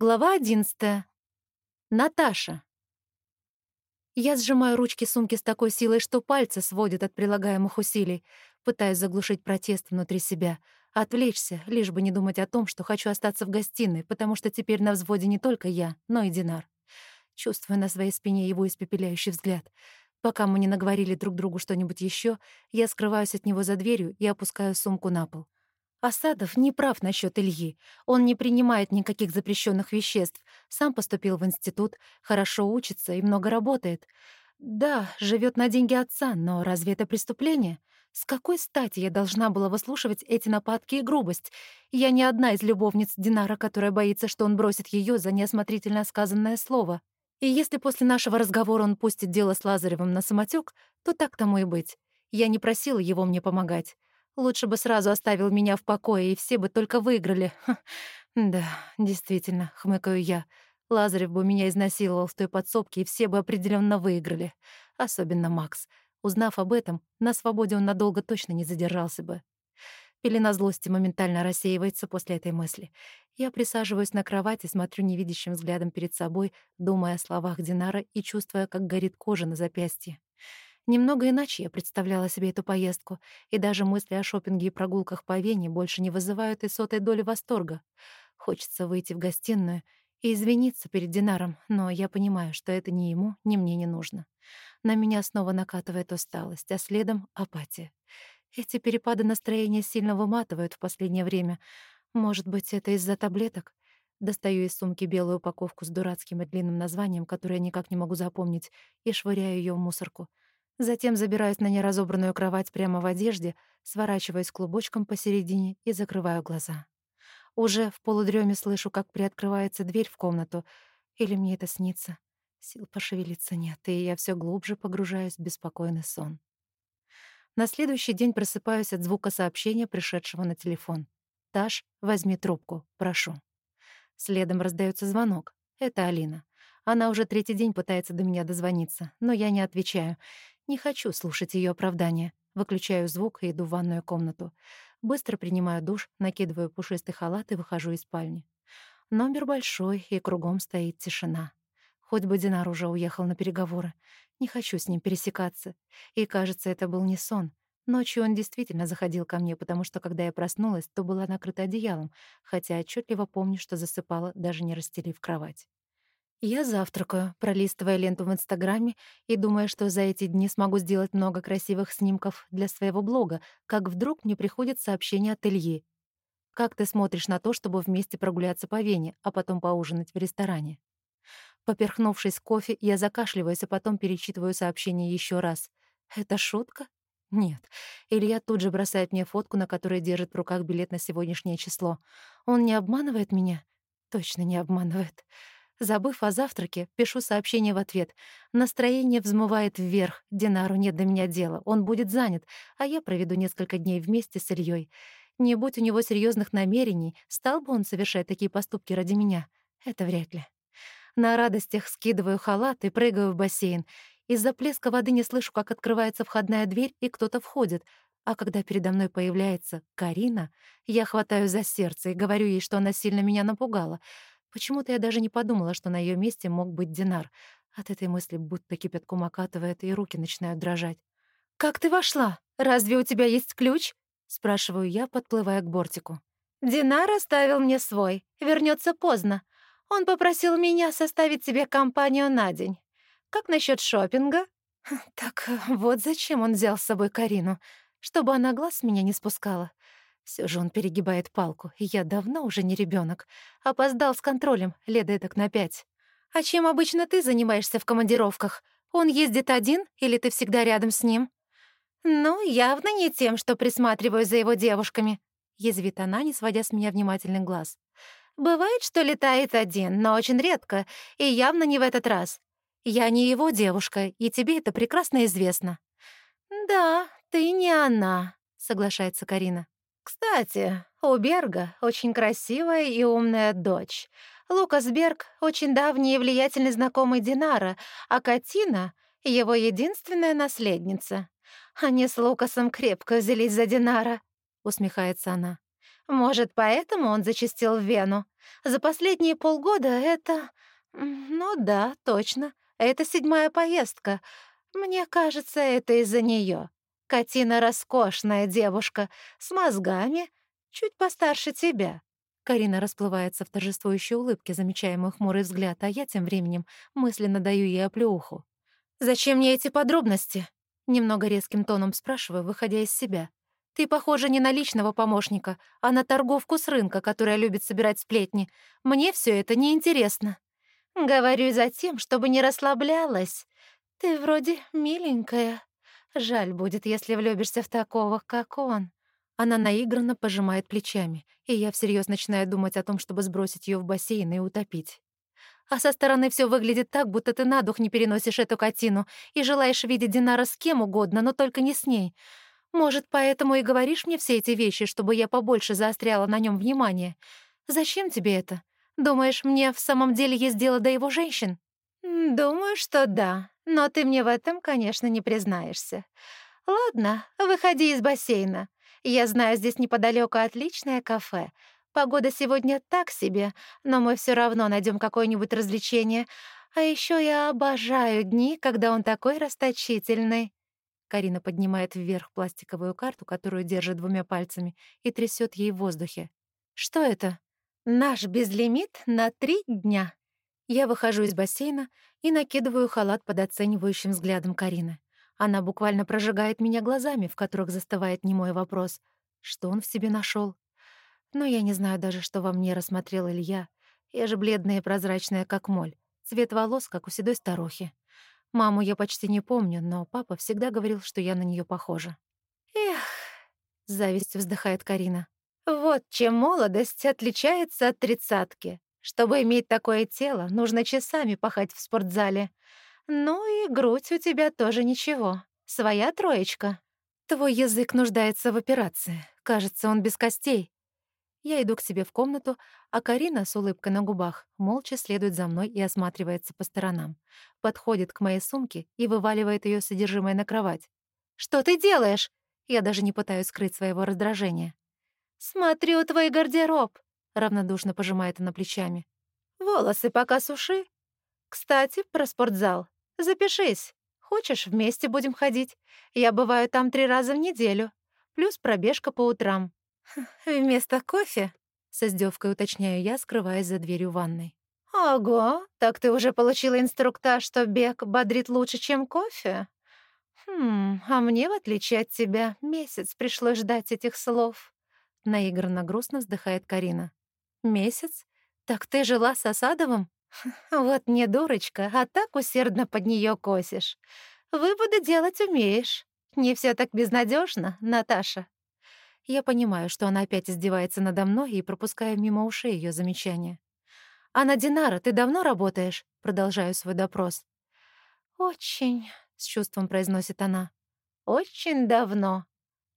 Глава одиннадцатая. Наташа. Я сжимаю ручки сумки с такой силой, что пальцы сводят от прилагаемых усилий, пытаясь заглушить протест внутри себя, отвлечься, лишь бы не думать о том, что хочу остаться в гостиной, потому что теперь на взводе не только я, но и Динар. Чувствую на своей спине его испепеляющий взгляд. Пока мы не наговорили друг другу что-нибудь еще, я скрываюсь от него за дверью и опускаю сумку на пол. Асадов не прав насчет Ильи. Он не принимает никаких запрещенных веществ, сам поступил в институт, хорошо учится и много работает. Да, живет на деньги отца, но разве это преступление? С какой стати я должна была выслушивать эти нападки и грубость? Я не одна из любовниц Динара, которая боится, что он бросит ее за неосмотрительно сказанное слово. И если после нашего разговора он пустит дело с Лазаревым на самотек, то так тому и быть. Я не просила его мне помогать. Лучше бы сразу оставил меня в покое, и все бы только выиграли. Ха, да, действительно, хмыкаю я. Лазарев бы меня изнасиловал в той подсобке, и все бы определенно выиграли. Особенно Макс. Узнав об этом, на свободе он надолго точно не задержался бы. Пелена злости моментально рассеивается после этой мысли. Я присаживаюсь на кровать и смотрю невидящим взглядом перед собой, думая о словах Динара и чувствуя, как горит кожа на запястье. Немного иначе я представляла себе эту поездку, и даже мысли о шопинге и прогулках по Вене больше не вызывают и сотой доли восторга. Хочется выйти в гостиную и извиниться перед Динаром, но я понимаю, что это ни ему, ни мне не нужно. На меня снова накатывает усталость, а следом — апатия. Эти перепады настроения сильно выматывают в последнее время. Может быть, это из-за таблеток? Достаю из сумки белую упаковку с дурацким и длинным названием, которое никак не могу запомнить, и швыряю ее в мусорку. Затем забираюсь на неразобранную кровать прямо в одежде, сворачиваюсь клубочком посередине и закрываю глаза. Уже в полудреме слышу, как приоткрывается дверь в комнату. Или мне это снится? Сил пошевелиться нет, и я все глубже погружаюсь в беспокойный сон. На следующий день просыпаюсь от звука сообщения, пришедшего на телефон. «Таш, возьми трубку, прошу». Следом раздается звонок. Это Алина. Она уже третий день пытается до меня дозвониться, но я не отвечаю. Не хочу слушать ее оправдания. Выключаю звук и иду в ванную комнату. Быстро принимаю душ, накидываю пушистый халат и выхожу из спальни. Номер большой, и кругом стоит тишина. Хоть бы Динар уже уехал на переговоры. Не хочу с ним пересекаться. И, кажется, это был не сон. Ночью он действительно заходил ко мне, потому что, когда я проснулась, то была накрыта одеялом, хотя отчетливо помню, что засыпала, даже не расстелив кровать. Я завтракаю, пролистывая ленту в Инстаграме и думая, что за эти дни смогу сделать много красивых снимков для своего блога, как вдруг мне приходит сообщение от Ильи. «Как ты смотришь на то, чтобы вместе прогуляться по Вене, а потом поужинать в ресторане?» Поперхнувшись кофе, я закашливаюсь, а потом перечитываю сообщение еще раз. «Это шутка?» Нет. Илья тут же бросает мне фотку, на которой держит в руках билет на сегодняшнее число. Он не обманывает меня? Точно не обманывает. Забыв о завтраке, пишу сообщение в ответ. Настроение взмывает вверх. Динару нет до меня дела. Он будет занят, а я проведу несколько дней вместе с Ильей. Не будь у него серьезных намерений, стал бы он совершать такие поступки ради меня? Это вряд ли. На радостях скидываю халат и прыгаю в бассейн. Из-за плеска воды не слышу, как открывается входная дверь, и кто-то входит. А когда передо мной появляется Карина, я хватаю за сердце и говорю ей, что она сильно меня напугала — Почему-то я даже не подумала, что на ее месте мог быть Динар. От этой мысли будто кипятком окатывает, и руки начинают дрожать. «Как ты вошла? Разве у тебя есть ключ?» — спрашиваю я, подплывая к бортику. «Динар оставил мне свой. Вернется поздно. Он попросил меня составить себе компанию на день. Как насчет шопинга? Так вот зачем он взял с собой Карину, чтобы она глаз меня не спускала. Все же он перегибает палку, я давно уже не ребенок. Опоздал с контролем, лет этак на пять. А чем обычно ты занимаешься в командировках? Он ездит один или ты всегда рядом с ним? Ну, явно не тем, что присматриваю за его девушками. Язвит она, не сводя с меня внимательный глаз. Бывает, что летает один, но очень редко, и явно не в этот раз. Я не его девушка, и тебе это прекрасно известно. Да, ты не она, соглашается Карина. Кстати, у Берга очень красивая и умная дочь. Лукас Берг — очень давний и влиятельный знакомый Динара, а Катина — его единственная наследница. Они с Лукасом крепко взялись за Динара, — усмехается она. Может, поэтому он зачастил в Вену? За последние полгода это... Ну да, точно. Это седьмая поездка. Мне кажется, это из-за нее. Катина роскошная девушка, с мозгами, чуть постарше тебя. Карина расплывается в торжествующей улыбке, замечая мой хмурый взгляд, а я тем временем мысленно даю ей оплеуху. «Зачем мне эти подробности?» Немного резким тоном спрашиваю, выходя из себя. «Ты похожа не на личного помощника, а на торговку с рынка, которая любит собирать сплетни. Мне все это неинтересно». «Говорю за тем, чтобы не расслаблялась. Ты вроде миленькая. Жаль будет, если влюбишься в такого, как он». Она наигранно пожимает плечами, и я всерьез начинаю думать о том, чтобы сбросить ее в бассейн и утопить. А со стороны все выглядит так, будто ты на дух не переносишь эту котину и желаешь видеть Динара с кем угодно, но только не с ней. Может, поэтому и говоришь мне все эти вещи, чтобы я побольше заостряла на нем внимание. Зачем тебе это? Думаешь, мне в самом деле есть дело до его женщин? Думаю, что да, но ты мне в этом, конечно, не признаешься. Ладно, выходи из бассейна. Я знаю, здесь неподалеку отличное кафе. Погода сегодня так себе, но мы все равно найдем какое-нибудь развлечение. А еще я обожаю дни, когда он такой расточительный. Карина поднимает вверх пластиковую карту, которую держит двумя пальцами, и трясет ей в воздухе. Что это? Наш безлимит на три дня. Я выхожу из бассейна и накидываю халат под оценивающим взглядом Карины. Она буквально прожигает меня глазами, в которых застывает немой вопрос. Что он в себе нашел? Но я не знаю даже, что во мне рассмотрел Илья. Я же бледная и прозрачная, как моль. Цвет волос, как у седой старухи. Маму я почти не помню, но папа всегда говорил, что я на нее похожа. «Эх», — с завистью вздыхает Карина. «Вот чем молодость отличается от тридцатки. Чтобы иметь такое тело, нужно часами пахать в спортзале. «Ну и грудь у тебя тоже ничего. Своя троечка. Твой язык нуждается в операции. Кажется, он без костей». Я иду к себе в комнату, а Карина с улыбкой на губах молча следует за мной и осматривается по сторонам. Подходит к моей сумке и вываливает ее содержимое на кровать. «Что ты делаешь?» Я даже не пытаюсь скрыть своего раздражения. «Смотрю твой гардероб», — равнодушно пожимает она плечами. «Волосы пока суши. Кстати, про спортзал. Запишись. Хочешь, вместе будем ходить? Я бываю там три раза в неделю. Плюс пробежка по утрам. Вместо кофе? С издевкой уточняю я, скрываясь за дверью ванной. Ого, так ты уже получила инструктаж, что бег бодрит лучше, чем кофе? Хм, а мне, в отличие от тебя, месяц пришлось ждать этих слов. Наигранно грустно вздыхает Карина. Месяц? Так ты жила с Осадовым? Вот не дурочка, а так усердно под нее косишь. Выводы делать умеешь. Не все так безнадежно, Наташа. Я понимаю, что она опять издевается надо мной и пропускаю мимо ушей ее замечания. «А на Динара ты давно работаешь?» Продолжаю свой допрос. «Очень», — с чувством произносит она. «Очень давно.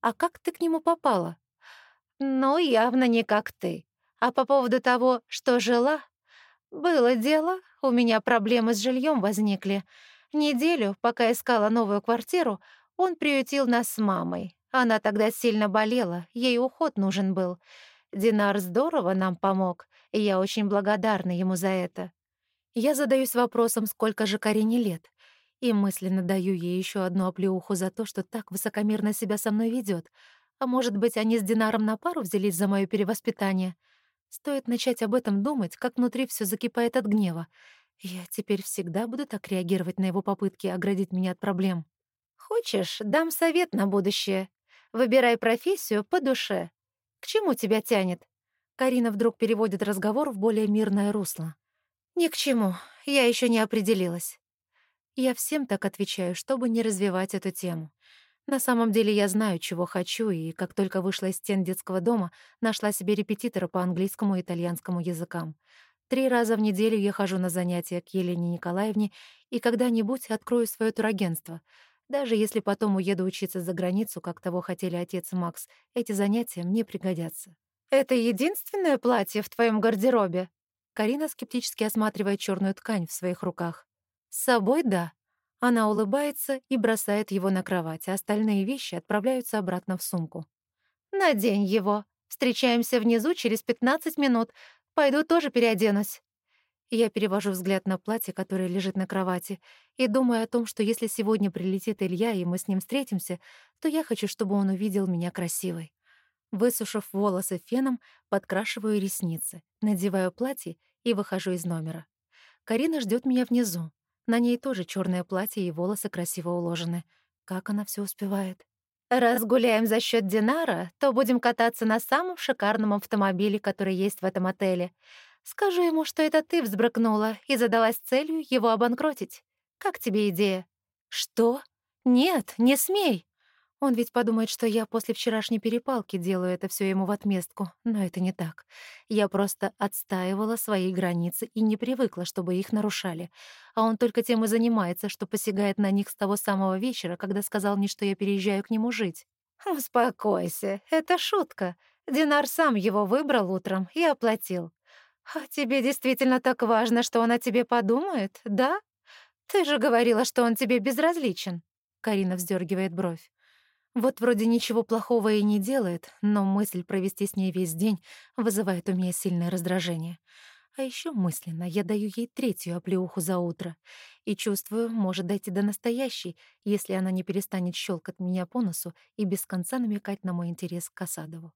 А как ты к нему попала?» «Ну, явно не как ты. А по поводу того, что жила, «Было дело, у меня проблемы с жильем возникли. Неделю, пока искала новую квартиру, он приютил нас с мамой. Она тогда сильно болела, ей уход нужен был. Динар здорово нам помог, и я очень благодарна ему за это. Я задаюсь вопросом, сколько же Карине лет, и мысленно даю ей еще одну оплеуху за то, что так высокомерно себя со мной ведет. А может быть, они с Динаром на пару взялись за мое перевоспитание — Стоит начать об этом думать, как внутри все закипает от гнева. Я теперь всегда буду так реагировать на его попытки оградить меня от проблем. Хочешь, дам совет на будущее. Выбирай профессию по душе. К чему тебя тянет? Карина вдруг переводит разговор в более мирное русло. Ни к чему, я еще не определилась. Я всем так отвечаю, чтобы не развивать эту тему. На самом деле я знаю, чего хочу, и как только вышла из стен детского дома, нашла себе репетитора по английскому и итальянскому языкам. Три раза в неделю я хожу на занятия к Елене Николаевне и когда-нибудь открою свое турагентство. Даже если потом уеду учиться за границу, как того хотели отец и Макс, эти занятия мне пригодятся. «Это единственное платье в твоем гардеробе?» Карина скептически осматривает черную ткань в своих руках. «С собой — да. Она улыбается и бросает его на кровать, а остальные вещи отправляются обратно в сумку. «Надень его. Встречаемся внизу через 15 минут. Пойду тоже переоденусь». Я перевожу взгляд на платье, которое лежит на кровати, и думаю о том, что если сегодня прилетит Илья, и мы с ним встретимся, то я хочу, чтобы он увидел меня красивой. Высушив волосы феном, подкрашиваю ресницы, надеваю платье и выхожу из номера. Карина ждет меня внизу. На ней тоже черное платье и волосы красиво уложены. Как она все успевает? Раз гуляем за счет Динара, то будем кататься на самом шикарном автомобиле, который есть в этом отеле. Скажу ему, что это ты взбрыкнула и задалась целью его обанкротить. Как тебе идея? Что? Нет, не смей. Он ведь подумает, что я после вчерашней перепалки делаю это все ему в отместку, но это не так. Я просто отстаивала свои границы и не привыкла, чтобы их нарушали. А он только тем и занимается, что посягает на них с того самого вечера, когда сказал мне, что я переезжаю к нему жить. «Успокойся, это шутка. Динар сам его выбрал утром и оплатил. А тебе действительно так важно, что он о тебе подумает, да? Ты же говорила, что он тебе безразличен». Карина вздергивает бровь. Вот вроде ничего плохого и не делает, но мысль провести с ней весь день вызывает у меня сильное раздражение. А еще мысленно я даю ей третью оплеуху за утро и чувствую, может дойти до настоящей, если она не перестанет щелкать меня по носу и без конца намекать на мой интерес к Касадову.